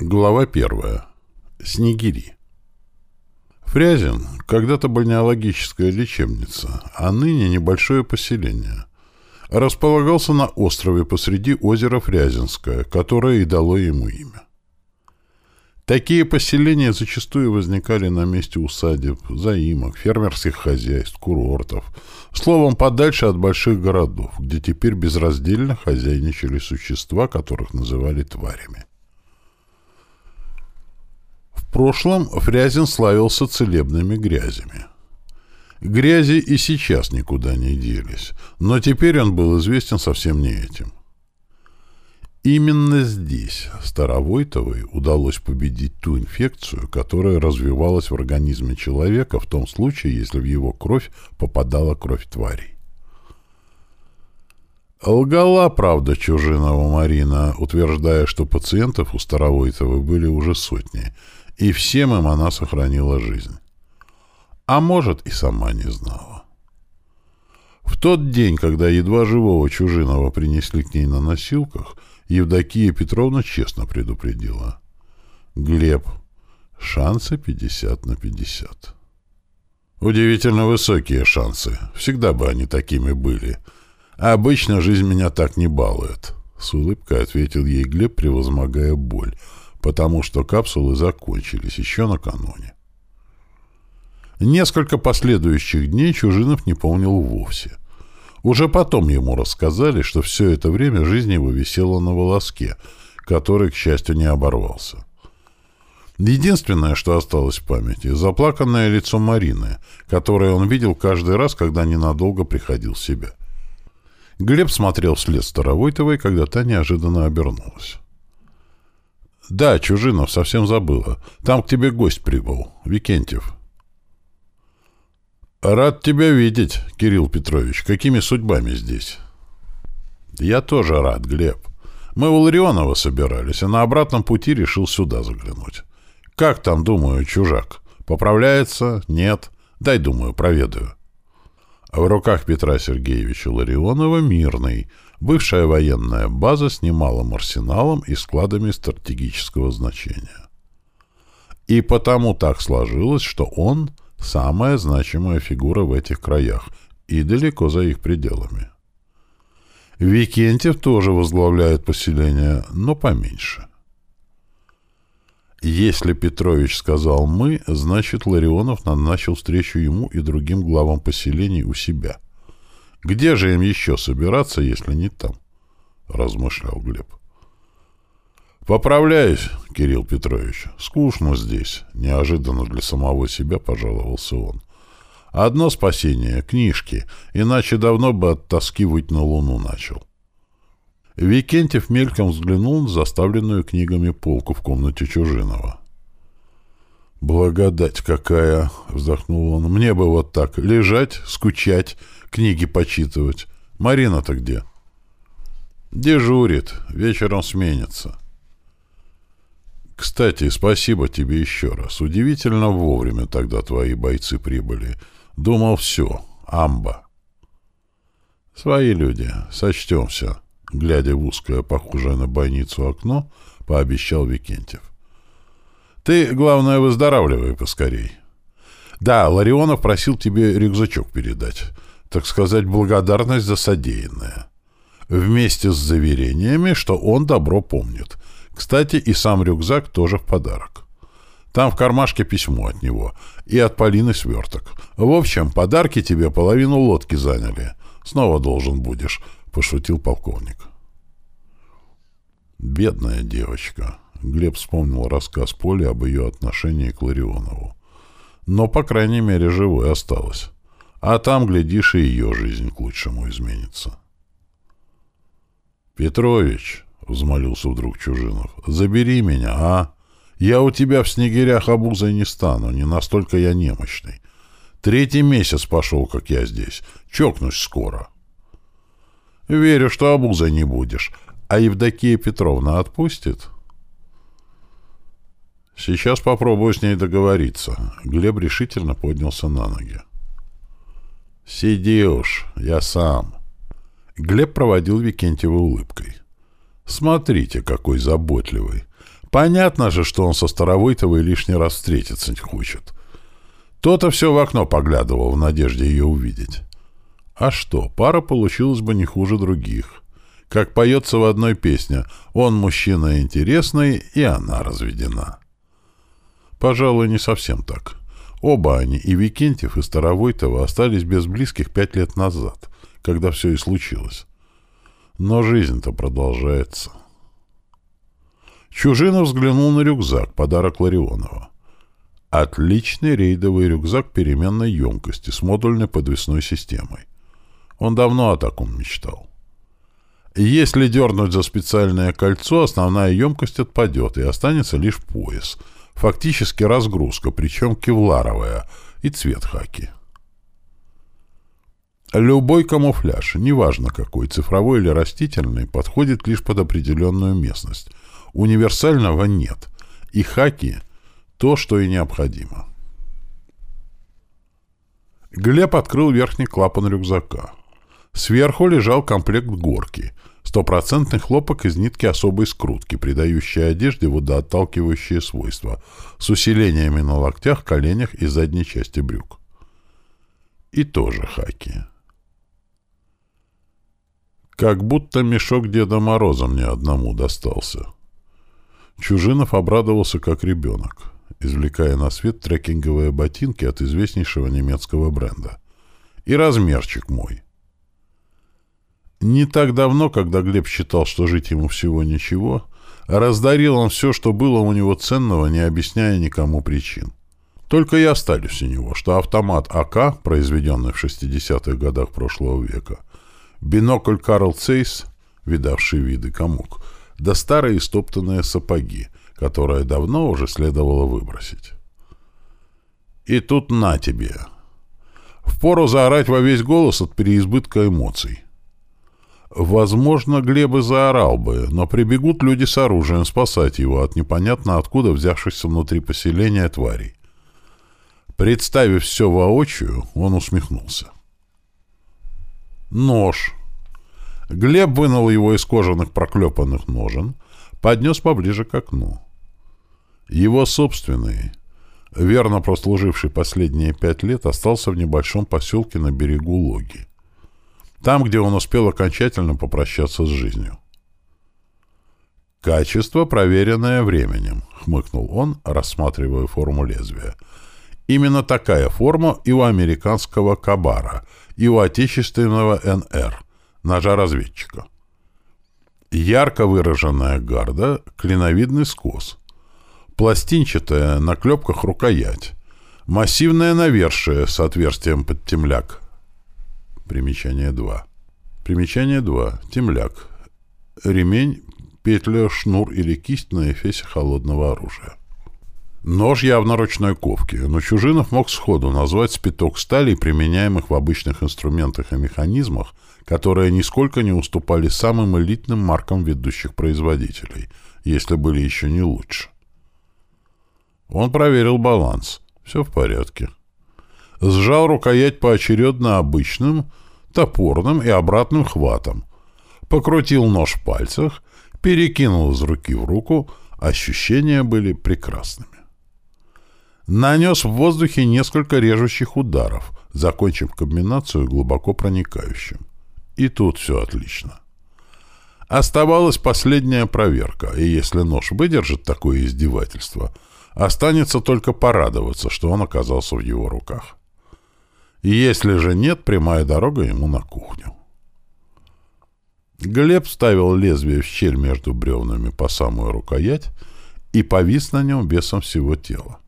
Глава первая. Снегири. Фрязин — когда-то бальнеологическая лечебница, а ныне небольшое поселение. Располагался на острове посреди озера Фрязинское, которое и дало ему имя. Такие поселения зачастую возникали на месте усадеб, заимок, фермерских хозяйств, курортов, словом, подальше от больших городов, где теперь безраздельно хозяйничали существа, которых называли тварями. В прошлом Фрязин славился целебными грязями. Грязи и сейчас никуда не делись, но теперь он был известен совсем не этим. Именно здесь Старовойтовой удалось победить ту инфекцию, которая развивалась в организме человека в том случае, если в его кровь попадала кровь тварей. Лгала, правда, Чужинова Марина, утверждая, что пациентов у Старовойтовой были уже сотни – и всем им она сохранила жизнь. А может, и сама не знала. В тот день, когда едва живого Чужиного принесли к ней на носилках, Евдокия Петровна честно предупредила. «Глеб, шансы 50 на 50». Удивительно высокие шансы. Всегда бы они такими были. А обычно жизнь меня так не балует. С улыбкой ответил ей Глеб, превозмогая боль потому что капсулы закончились еще накануне. Несколько последующих дней Чужинов не помнил вовсе. Уже потом ему рассказали, что все это время жизнь его висела на волоске, который, к счастью, не оборвался. Единственное, что осталось в памяти, заплаканное лицо Марины, которое он видел каждый раз, когда ненадолго приходил в себя. Глеб смотрел вслед Старовойтовой, когда та неожиданно обернулась. «Да, Чужинов, совсем забыла. Там к тебе гость прибыл. Викентьев». «Рад тебя видеть, Кирилл Петрович. Какими судьбами здесь?» «Я тоже рад, Глеб. Мы у Ларионова собирались, а на обратном пути решил сюда заглянуть. Как там, думаю, чужак? Поправляется? Нет? Дай, думаю, проведаю». В руках Петра Сергеевича Ларионова мирный, бывшая военная база с немалым арсеналом и складами стратегического значения. И потому так сложилось, что он – самая значимая фигура в этих краях и далеко за их пределами. Викентьев тоже возглавляет поселение, но поменьше. Если Петрович сказал «мы», значит, Ларионов назначил встречу ему и другим главам поселений у себя. Где же им еще собираться, если не там? — размышлял Глеб. «Поправляюсь, Кирилл Петрович. Скучно здесь», — неожиданно для самого себя пожаловался он. «Одно спасение — книжки, иначе давно бы от тоски выть на луну начал». Викентьев мельком взглянул на заставленную книгами полку в комнате Чужинова. «Благодать какая!» — вздохнул он. «Мне бы вот так лежать, скучать, книги почитывать. Марина-то где?» «Дежурит. Вечером сменится». «Кстати, спасибо тебе еще раз. Удивительно вовремя тогда твои бойцы прибыли. Думал, все. Амба». «Свои люди. Сочтемся» глядя в узкое, похожее на бойницу окно, пообещал Викентьев. «Ты, главное, выздоравливай поскорей. Да, Ларионов просил тебе рюкзачок передать, так сказать, благодарность за содеянное. Вместе с заверениями, что он добро помнит. Кстати, и сам рюкзак тоже в подарок. Там в кармашке письмо от него и от Полины сверток. В общем, подарки тебе половину лодки заняли. Снова должен будешь. — пошутил полковник. «Бедная девочка», — Глеб вспомнил рассказ Поли об ее отношении к Ларионову. «Но, по крайней мере, живой осталась. А там, глядишь, и ее жизнь к лучшему изменится». «Петрович», — взмолился вдруг Чужинов, — «забери меня, а? Я у тебя в снегирях обузой не стану, не настолько я немощный. Третий месяц пошел, как я здесь. Чокнусь скоро». Верю, что обузой не будешь. А Евдокия Петровна отпустит? Сейчас попробую с ней договориться. Глеб решительно поднялся на ноги. Сиди уж, я сам. Глеб проводил Викентьева улыбкой. Смотрите, какой заботливый. Понятно же, что он со Старовойтовой лишний раз встретиться не хочет. То-то все в окно поглядывал в надежде ее увидеть. А что, пара получилась бы не хуже других. Как поется в одной песне «Он мужчина интересный, и она разведена». Пожалуй, не совсем так. Оба они, и Викентьев, и Старовойтова, остались без близких пять лет назад, когда все и случилось. Но жизнь-то продолжается. Чужинов взглянул на рюкзак, подарок Ларионова. Отличный рейдовый рюкзак переменной емкости с модульной подвесной системой. Он давно о таком мечтал. Если дернуть за специальное кольцо, основная емкость отпадет, и останется лишь пояс. Фактически разгрузка, причем кевларовая, и цвет хаки. Любой камуфляж, неважно какой, цифровой или растительный, подходит лишь под определенную местность. Универсального нет. И хаки — то, что и необходимо. Глеб открыл верхний клапан рюкзака. Сверху лежал комплект горки. Стопроцентный хлопок из нитки особой скрутки, придающей одежде водоотталкивающие свойства, с усилениями на локтях, коленях и задней части брюк. И тоже хаки. Как будто мешок Деда Мороза мне одному достался. Чужинов обрадовался как ребенок, извлекая на свет трекинговые ботинки от известнейшего немецкого бренда. И размерчик мой — не так давно, когда Глеб считал, что жить ему всего ничего, раздарил он все, что было у него ценного, не объясняя никому причин. Только и остались у него, что автомат АК, произведенный в 60-х годах прошлого века, бинокль Карл Цейс, видавший виды комок, да старые стоптанные сапоги, которые давно уже следовало выбросить. И тут на тебе. Впору заорать во весь голос от переизбытка эмоций. Возможно, Глеб и заорал бы, но прибегут люди с оружием спасать его от непонятно откуда взявшихся внутри поселения тварей. Представив все воочию, он усмехнулся. Нож. Глеб вынул его из кожаных проклепанных ножен, поднес поближе к окну. Его собственный, верно прослуживший последние пять лет, остался в небольшом поселке на берегу Логи. Там, где он успел окончательно попрощаться с жизнью. «Качество, проверенное временем», — хмыкнул он, рассматривая форму лезвия. «Именно такая форма и у американского Кабара, и у отечественного НР, ножа-разведчика. Ярко выраженная гарда, клиновидный скос, пластинчатая на клепках рукоять, массивное навершие с отверстием под темляк, Примечание 2. Примечание 2. Темляк. Ремень, петля, шнур или кисть на эфесе холодного оружия. Нож явно ручной ковки, но Чужинов мог сходу назвать спиток стали, применяемых в обычных инструментах и механизмах, которые нисколько не уступали самым элитным маркам ведущих производителей, если были еще не лучше. Он проверил баланс. Все в порядке. Сжал рукоять поочередно обычным, топорным и обратным хватом. Покрутил нож в пальцах, перекинул из руки в руку, ощущения были прекрасными. Нанес в воздухе несколько режущих ударов, закончив комбинацию глубоко проникающим. И тут все отлично. Оставалась последняя проверка, и если нож выдержит такое издевательство, останется только порадоваться, что он оказался в его руках. Если же нет, прямая дорога ему на кухню. Глеб ставил лезвие в щель между бревнами по самую рукоять и повис на нем весом всего тела.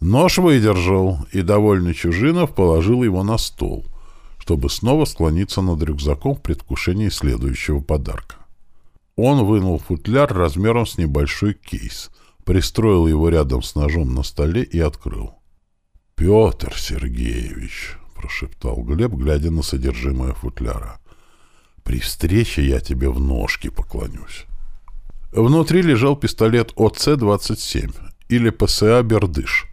Нож выдержал, и довольный Чужинов положил его на стол, чтобы снова склониться над рюкзаком в предвкушении следующего подарка. Он вынул футляр размером с небольшой кейс, пристроил его рядом с ножом на столе и открыл. Петр Сергеевич, прошептал Глеб, глядя на содержимое футляра. При встрече я тебе в ножки поклонюсь. Внутри лежал пистолет ОЦ-27 или ПСА «Бердыш».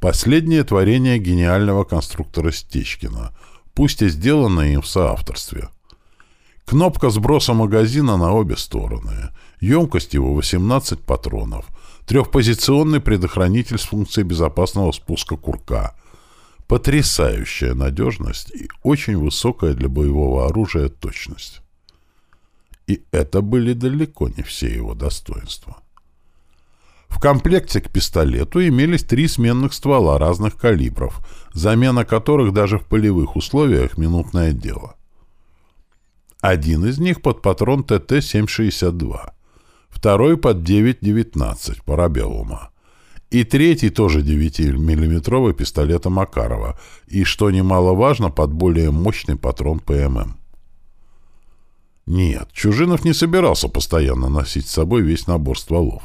Последнее творение гениального конструктора Стечкина, пусть и сделанное им в соавторстве. Кнопка сброса магазина на обе стороны. Емкость его 18 патронов. Трехпозиционный предохранитель с функцией безопасного спуска курка. Потрясающая надежность и очень высокая для боевого оружия точность. И это были далеко не все его достоинства. В комплекте к пистолету имелись три сменных ствола разных калибров, замена которых даже в полевых условиях минутное дело. Один из них под патрон ТТ-762, второй под 9.19 парабеллума, и третий тоже 9-миллиметровый пистолета Макарова, и, что немаловажно, под более мощный патрон ПММ. Нет, Чужинов не собирался постоянно носить с собой весь набор стволов.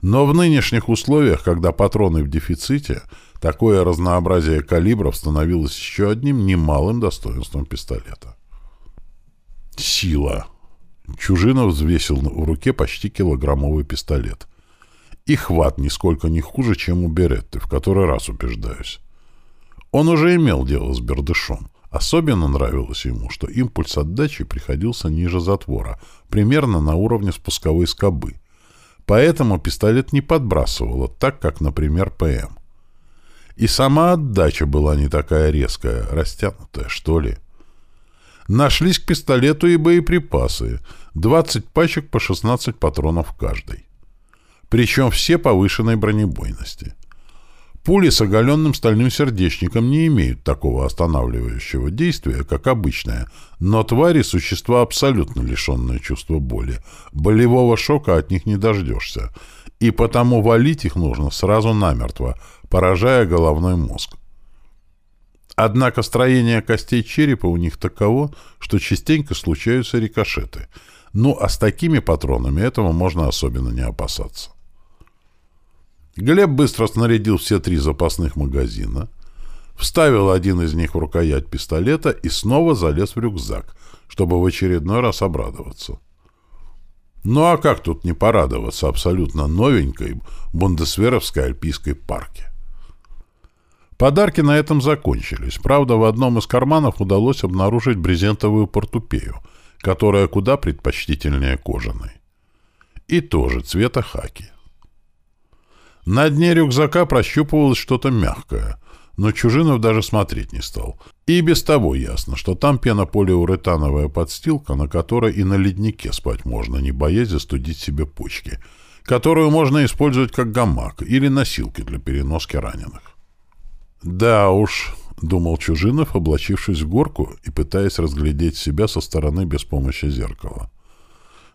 Но в нынешних условиях, когда патроны в дефиците, такое разнообразие калибров становилось еще одним немалым достоинством пистолета. Сила. Чужинов взвесил в руке почти килограммовый пистолет. И хват нисколько не хуже, чем у Беретты, в который раз убеждаюсь. Он уже имел дело с бердышом. Особенно нравилось ему, что импульс отдачи приходился ниже затвора, примерно на уровне спусковой скобы. Поэтому пистолет не подбрасывало, так как, например, ПМ. И сама отдача была не такая резкая, растянутая, что ли. Нашлись к пистолету и боеприпасы. 20 пачек по 16 патронов каждой. Причем все повышенной бронебойности. Пули с оголенным стальным сердечником не имеют такого останавливающего действия, как обычная, но твари — существа абсолютно лишенные чувства боли. Болевого шока от них не дождешься, и потому валить их нужно сразу намертво, поражая головной мозг. Однако строение костей черепа у них таково, что частенько случаются рикошеты. Ну, а с такими патронами этого можно особенно не опасаться. Глеб быстро снарядил все три запасных магазина, вставил один из них в рукоять пистолета и снова залез в рюкзак, чтобы в очередной раз обрадоваться. Ну а как тут не порадоваться абсолютно новенькой бундесверовской альпийской парке? Подарки на этом закончились. Правда, в одном из карманов удалось обнаружить брезентовую портупею, которая куда предпочтительнее кожаной. И тоже цвета хаки. На дне рюкзака прощупывалось что-то мягкое, но Чужинов даже смотреть не стал. И без того ясно, что там пенополиуретановая подстилка, на которой и на леднике спать можно, не боясь застудить себе почки, которую можно использовать как гамак или носилки для переноски раненых. «Да уж», — думал Чужинов, облачившись в горку и пытаясь разглядеть себя со стороны без помощи зеркала.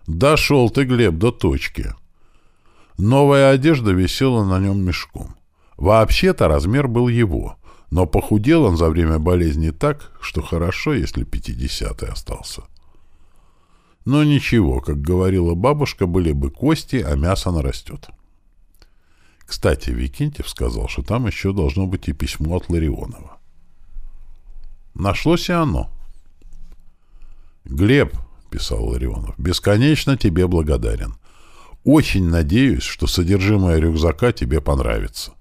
«Дошел ты, Глеб, до точки». Новая одежда висела на нем мешком. Вообще-то размер был его, но похудел он за время болезни так, что хорошо, если пятидесятый остался. Но ничего, как говорила бабушка, были бы кости, а мясо нарастет. Кстати, Викентьев сказал, что там еще должно быть и письмо от Ларионова. Нашлось и оно. «Глеб», — писал Ларионов, — «бесконечно тебе благодарен. Очень надеюсь, что содержимое рюкзака тебе понравится».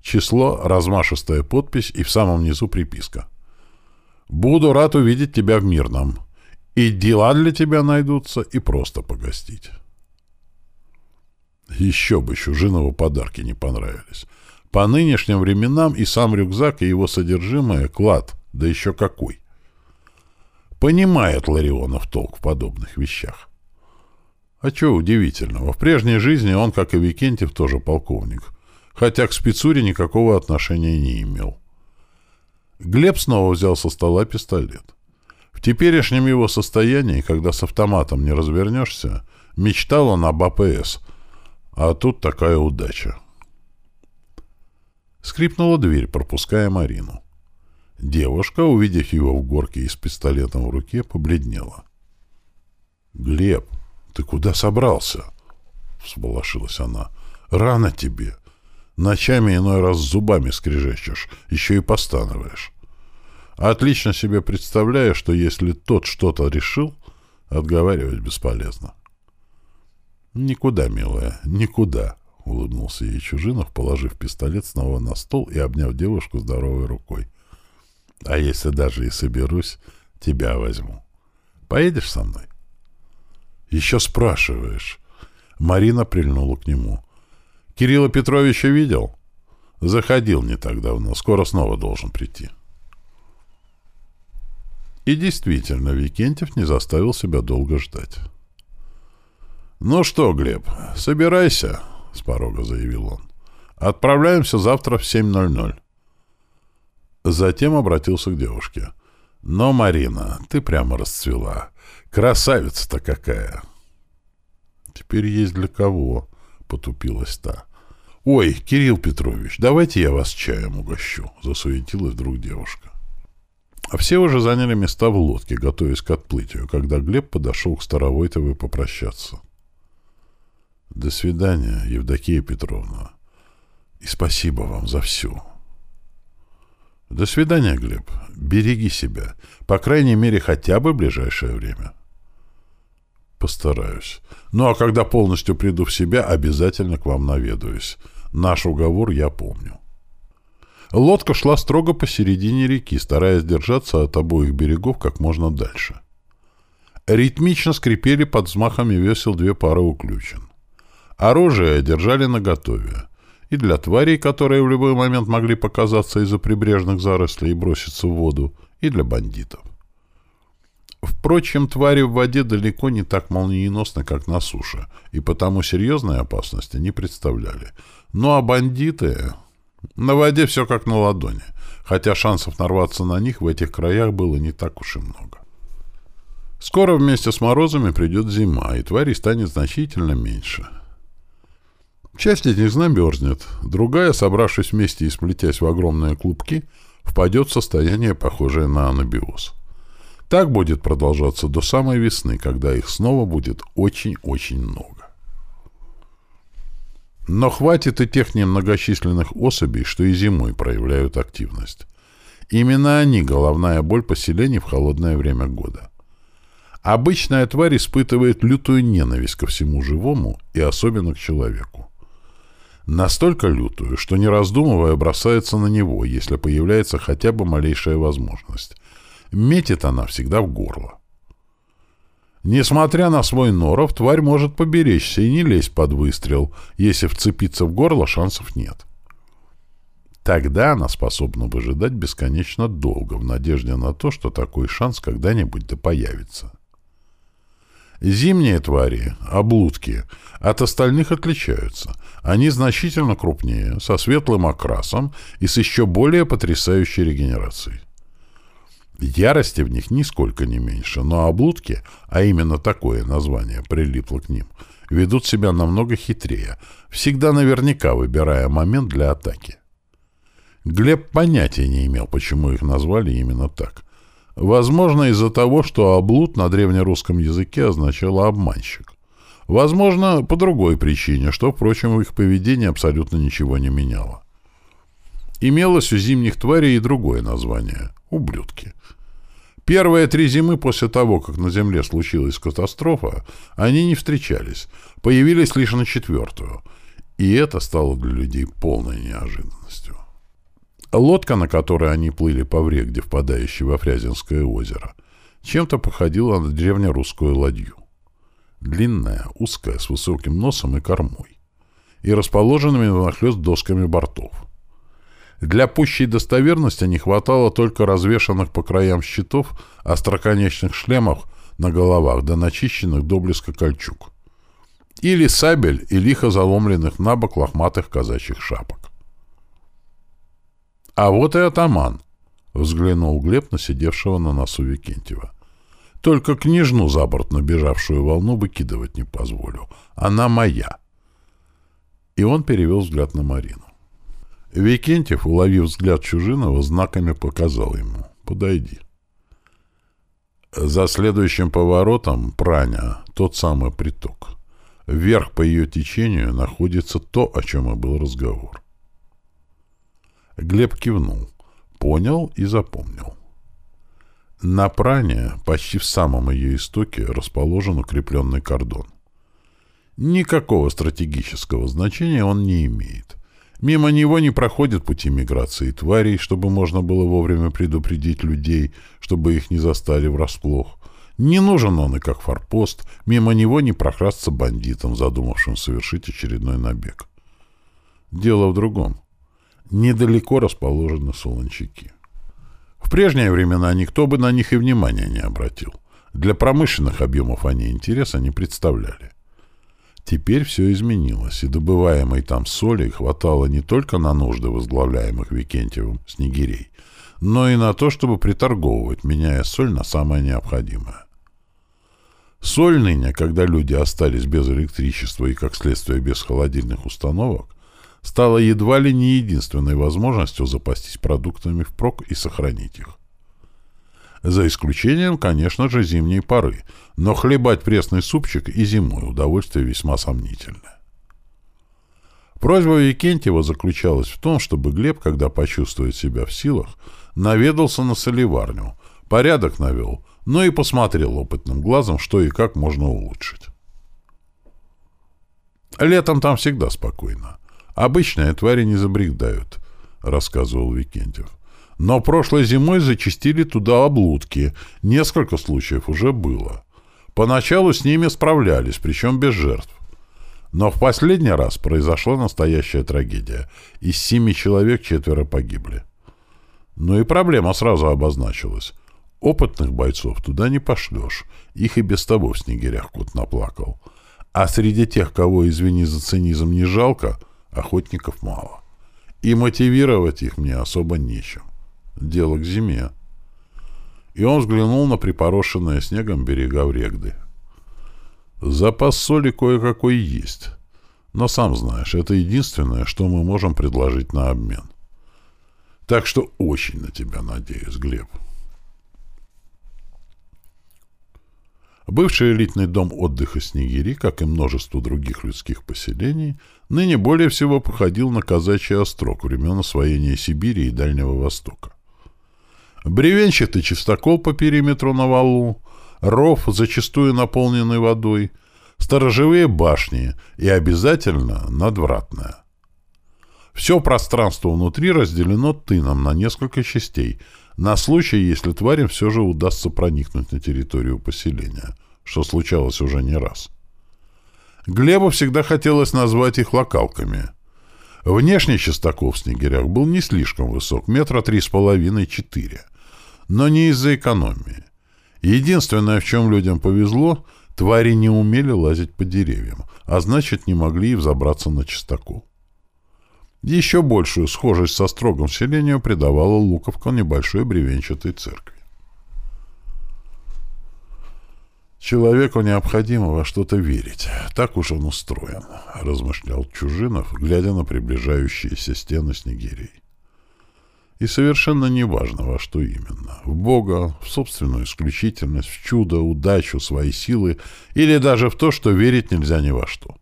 Число, размашистая подпись и в самом низу приписка. «Буду рад увидеть тебя в Мирном. И дела для тебя найдутся, и просто погостить». Еще бы Чужинову подарки не понравились. По нынешним временам и сам рюкзак, и его содержимое — клад, да еще какой. Понимает Ларионов толк в подобных вещах. А что удивительного, в прежней жизни он, как и Викентьев, тоже полковник, хотя к спецуре никакого отношения не имел. Глеб снова взял со стола пистолет. В теперешнем его состоянии, когда с автоматом не развернешься, мечтал он об АПС — а тут такая удача. Скрипнула дверь, пропуская Марину. Девушка, увидев его в горке и с пистолетом в руке, побледнела. «Глеб, ты куда собрался?» — всполошилась она. «Рано тебе. Ночами иной раз зубами скрежещешь, еще и постанываешь. Отлично себе представляю, что если тот что-то решил, отговаривать бесполезно. «Никуда, милая, никуда», — улыбнулся ей Чужинов, положив пистолет снова на стол и обняв девушку здоровой рукой. «А если даже и соберусь, тебя возьму. Поедешь со мной?» «Еще спрашиваешь». Марина прильнула к нему. «Кирилла Петровича видел?» «Заходил не так давно. Скоро снова должен прийти». И действительно, Викентьев не заставил себя долго ждать. «Ну что, Глеб, собирайся», — с порога заявил он. «Отправляемся завтра в 7.00». Затем обратился к девушке. «Но, Марина, ты прямо расцвела. Красавица-то какая!» «Теперь есть для кого?» — потупилась та. «Ой, Кирилл Петрович, давайте я вас чаем угощу», — засуетилась вдруг девушка. А все уже заняли места в лодке, готовясь к отплытию, когда Глеб подошел к Старовойтовой попрощаться. «До свидания, Евдокия Петровна. И спасибо вам за все». «До свидания, Глеб. Береги себя. По крайней мере, хотя бы в ближайшее время». «Постараюсь. Ну, а когда полностью приду в себя, обязательно к вам наведаюсь. Наш уговор я помню». Лодка шла строго посередине реки, стараясь держаться от обоих берегов как можно дальше. Ритмично скрипели под взмахами весел две пары уключен. Оружие держали наготове. И для тварей, которые в любой момент могли показаться из-за прибрежных зарослей и броситься в воду, и для бандитов. Впрочем, твари в воде далеко не так молниеносны, как на суше, и потому серьезной опасности не представляли. Ну а бандиты... На воде все как на ладони, хотя шансов нарваться на них в этих краях было не так уж и много. Скоро вместе с морозами придет зима, и тварей станет значительно меньше. Часть из них замерзнет, другая, собравшись вместе и сплетясь в огромные клубки, впадет в состояние, похожее на анабиоз. Так будет продолжаться до самой весны, когда их снова будет очень-очень много. Но хватит и тех немногочисленных особей, что и зимой проявляют активность. Именно они — головная боль поселений в холодное время года. Обычная тварь испытывает лютую ненависть ко всему живому и особенно к человеку. Настолько лютую, что не раздумывая бросается на него, если появляется хотя бы малейшая возможность. Метит она всегда в горло. Несмотря на свой норов, тварь может поберечься и не лезть под выстрел. Если вцепиться в горло, шансов нет. Тогда она способна выжидать бесконечно долго, в надежде на то, что такой шанс когда-нибудь да появится. Зимние твари, облудки, от остальных отличаются. Они значительно крупнее, со светлым окрасом и с еще более потрясающей регенерацией. Ярости в них нисколько не меньше, но облудки, а именно такое название прилипло к ним, ведут себя намного хитрее, всегда наверняка выбирая момент для атаки. Глеб понятия не имел, почему их назвали именно так. Возможно, из-за того, что облуд на древнерусском языке означало «обманщик». Возможно, по другой причине, что, впрочем, их поведении абсолютно ничего не меняло. Имелось у зимних тварей и другое название — ублюдки. Первые три зимы после того, как на Земле случилась катастрофа, они не встречались, появились лишь на четвертую. И это стало для людей полной неожиданностью. Лодка, на которой они плыли по врегде, впадающей во Фрязинское озеро, чем-то походила на древнерусскую ладью. Длинная, узкая, с высоким носом и кормой. И расположенными нахлёст досками бортов — для пущей достоверности не хватало только развешанных по краям щитов остроконечных шлемов на головах да начищенных до блеска кольчуг. Или сабель и лихо заломленных на бок лохматых казачьих шапок. «А вот и атаман!» — взглянул Глеб на сидевшего на носу Викентьева. «Только княжну за борт набежавшую волну выкидывать не позволю. Она моя!» И он перевел взгляд на Марину. Викентьев, уловив взгляд Чужинова, знаками показал ему «Подойди». За следующим поворотом Праня, тот самый приток. Вверх по ее течению находится то, о чем и был разговор. Глеб кивнул, понял и запомнил. На Пране, почти в самом ее истоке, расположен укрепленный кордон. Никакого стратегического значения он не имеет. Мимо него не проходят пути миграции тварей, чтобы можно было вовремя предупредить людей, чтобы их не застали врасплох. Не нужен он и как форпост, мимо него не прокрасться бандитам, задумавшим совершить очередной набег. Дело в другом. Недалеко расположены солончаки. В прежние времена никто бы на них и внимания не обратил. Для промышленных объемов они интереса не представляли. Теперь все изменилось, и добываемой там соли хватало не только на нужды возглавляемых Викентьевым снегирей, но и на то, чтобы приторговывать, меняя соль на самое необходимое. Соль ныне, когда люди остались без электричества и, как следствие, без холодильных установок, стала едва ли не единственной возможностью запастись продуктами впрок и сохранить их. За исключением, конечно же, зимней поры, но хлебать пресный супчик и зимой удовольствие весьма сомнительное. Просьба Викентьева заключалась в том, чтобы Глеб, когда почувствует себя в силах, наведался на соливарню, порядок навел, но и посмотрел опытным глазом, что и как можно улучшить. Летом там всегда спокойно. Обычные твари не забрегдают, — рассказывал Викентьев. Но прошлой зимой зачистили туда облудки. Несколько случаев уже было. Поначалу с ними справлялись, причем без жертв. Но в последний раз произошла настоящая трагедия. Из семи человек четверо погибли. Ну и проблема сразу обозначилась. Опытных бойцов туда не пошлешь. Их и без того в снегирях кот наплакал. А среди тех, кого, извини за цинизм, не жалко, охотников мало. И мотивировать их мне особо нечем. Дело к зиме. И он взглянул на припорошенные снегом берега Врегды. Запас соли кое-какой есть. Но сам знаешь, это единственное, что мы можем предложить на обмен. Так что очень на тебя надеюсь, Глеб. Бывший элитный дом отдыха Снегири, как и множество других людских поселений, ныне более всего походил на казачий острог времен освоения Сибири и Дальнего Востока. Бревенчатый чистокол по периметру на валу, ров, зачастую наполненный водой, сторожевые башни и обязательно надвратная. Все пространство внутри разделено тыном на несколько частей, на случай, если тварям все же удастся проникнуть на территорию поселения, что случалось уже не раз. Глебу всегда хотелось назвать их локалками. Внешний частокол в снегирях был не слишком высок, метра три с половиной-четыре но не из-за экономии. Единственное, в чем людям повезло, твари не умели лазить по деревьям, а значит, не могли и взобраться на чистокол. Еще большую схожесть со строгом селению придавала луковка небольшой бревенчатой церкви. «Человеку необходимо во что-то верить. Так уж он устроен», — размышлял Чужинов, глядя на приближающиеся стены снегирей. И совершенно неважно, во что именно. В Бога, в собственную исключительность, в чудо, удачу, свои силы или даже в то, что верить нельзя ни во что.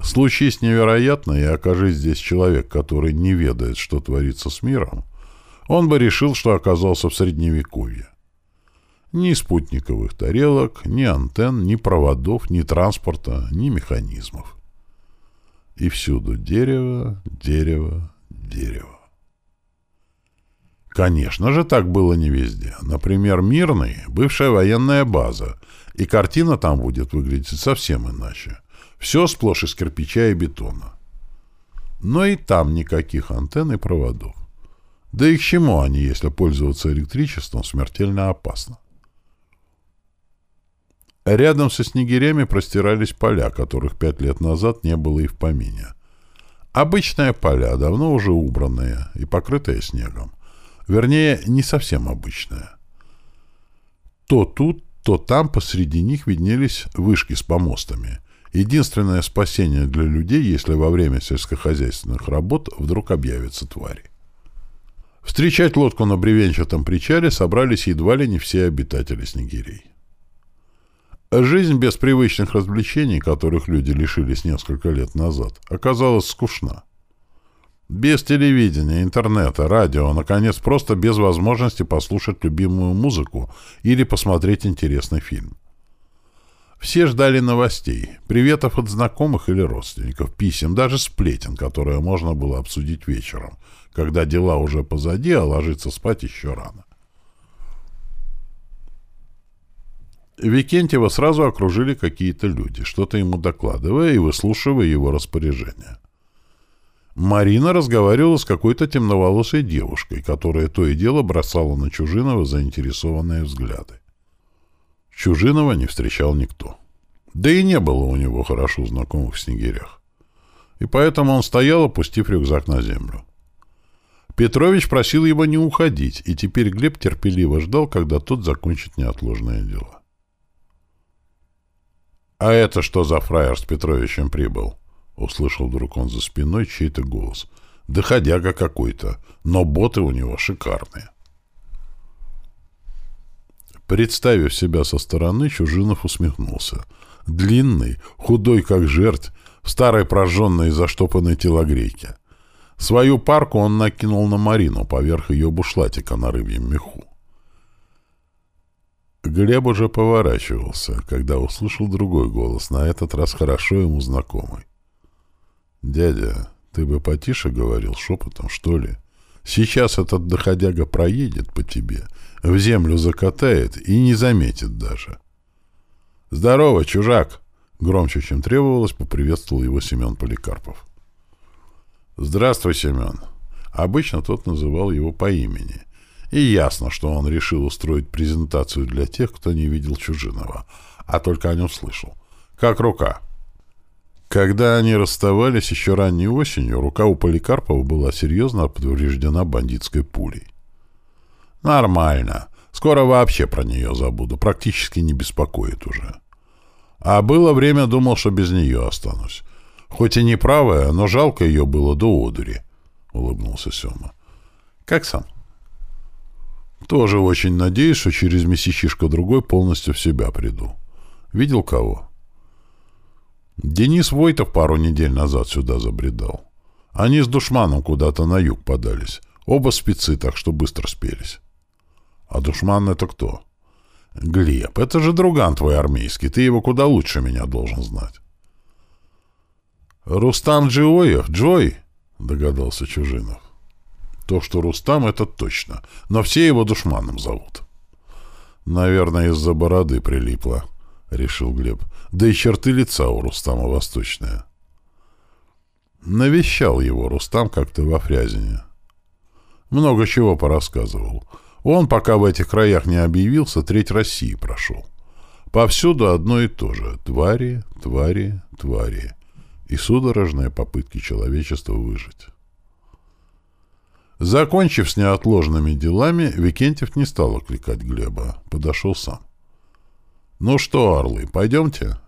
Случись невероятно, и окажись здесь человек, который не ведает, что творится с миром, он бы решил, что оказался в Средневековье. Ни спутниковых тарелок, ни антенн, ни проводов, ни транспорта, ни механизмов. И всюду дерево, дерево, дерево. Конечно же, так было не везде. Например, Мирный — бывшая военная база, и картина там будет выглядеть совсем иначе. Все сплошь из кирпича и бетона. Но и там никаких антенн и проводов. Да и к чему они, если пользоваться электричеством смертельно опасно? Рядом со снегирями простирались поля, которых пять лет назад не было и в помине. Обычные поля, давно уже убранные и покрытые снегом. Вернее, не совсем обычная. То тут, то там посреди них виднелись вышки с помостами. Единственное спасение для людей, если во время сельскохозяйственных работ вдруг объявятся твари. Встречать лодку на бревенчатом причале собрались едва ли не все обитатели Снегирей. Жизнь без привычных развлечений, которых люди лишились несколько лет назад, оказалась скучна. Без телевидения, интернета, радио, наконец, просто без возможности послушать любимую музыку или посмотреть интересный фильм. Все ждали новостей, приветов от знакомых или родственников, писем, даже сплетен, которые можно было обсудить вечером, когда дела уже позади, а ложиться спать еще рано. Викентьева сразу окружили какие-то люди, что-то ему докладывая и выслушивая его распоряжения. Марина разговаривала с какой-то темноволосой девушкой, которая то и дело бросала на Чужинова заинтересованные взгляды. Чужинова не встречал никто. Да и не было у него хорошо знакомых в снегирях. И поэтому он стоял, опустив рюкзак на землю. Петрович просил его не уходить, и теперь Глеб терпеливо ждал, когда тот закончит неотложное дело. «А это что за фраер с Петровичем прибыл?» — услышал вдруг он за спиной чей-то голос. «Доходяга какой-то, но боты у него шикарные». Представив себя со стороны, Чужинов усмехнулся. Длинный, худой как жерть, в старой прожженной и заштопанной телогрейке. Свою парку он накинул на Марину поверх ее бушлатика на рыбьем меху. Глеб уже поворачивался, когда услышал другой голос, на этот раз хорошо ему знакомый. «Дядя, ты бы потише говорил шепотом, что ли? Сейчас этот доходяга проедет по тебе, в землю закатает и не заметит даже». «Здорово, чужак!» Громче, чем требовалось, поприветствовал его Семен Поликарпов. «Здравствуй, Семен». Обычно тот называл его по имени. И ясно, что он решил устроить презентацию для тех, кто не видел Чужинова, а только о нем слышал. Как рука. Когда они расставались еще ранней осенью, рука у Поликарпова была серьезно повреждена бандитской пулей. «Нормально. Скоро вообще про нее забуду. Практически не беспокоит уже. А было время, думал, что без нее останусь. Хоть и не правая, но жалко ее было до одури, — улыбнулся Сема. — Как сам? — Тоже очень надеюсь, что через месячишко-другой полностью в себя приду. Видел кого? Денис Войтов пару недель назад сюда забредал. Они с душманом куда-то на юг подались. Оба спецы, так что быстро спелись. А душман — это кто? — Глеб, это же друган твой армейский. Ты его куда лучше меня должен знать. «Рустам Джиоев, Джой!» — догадался Чужинов. То, что Рустам, это точно, но все его душманом зовут. «Наверное, из-за бороды прилипло», — решил Глеб. «Да и черты лица у Рустама восточные». Навещал его Рустам как-то во Фрязине. Много чего порассказывал. Он, пока в этих краях не объявился, треть России прошел. Повсюду одно и то же — твари, твари, твари и судорожные попытки человечества выжить. Закончив с неотложными делами, Викентьев не стал окликать Глеба, подошел сам. «Ну что, орлы, пойдемте?»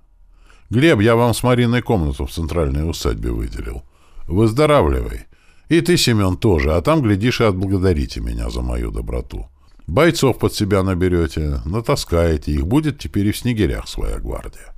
«Глеб, я вам с Мариной комнату в центральной усадьбе выделил. Выздоравливай. И ты, Семен, тоже, а там, глядишь, и отблагодарите меня за мою доброту. Бойцов под себя наберете, натаскаете, их будет теперь и в снегирях своя гвардия».